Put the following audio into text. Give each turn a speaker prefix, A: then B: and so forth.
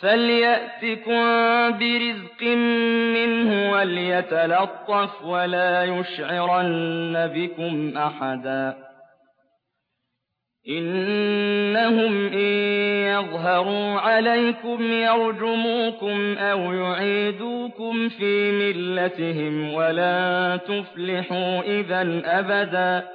A: فَلْيَأْتِكُم بِرِزْقٍ مِّنْهُ وَلْيَتَلَطَّفْ وَلَا يُشْعِرَنَّ بِكُمْ أَحَدًا إِنَّهُمْ إِن يَظْهَرُوا عَلَيْكُمْ يَرْجُمُوكُمْ أَوْ يُعِيدُوكُمْ فِي مِلَّتِهِمْ وَلَن تُفْلِحُوا إِذًا أَبَدًا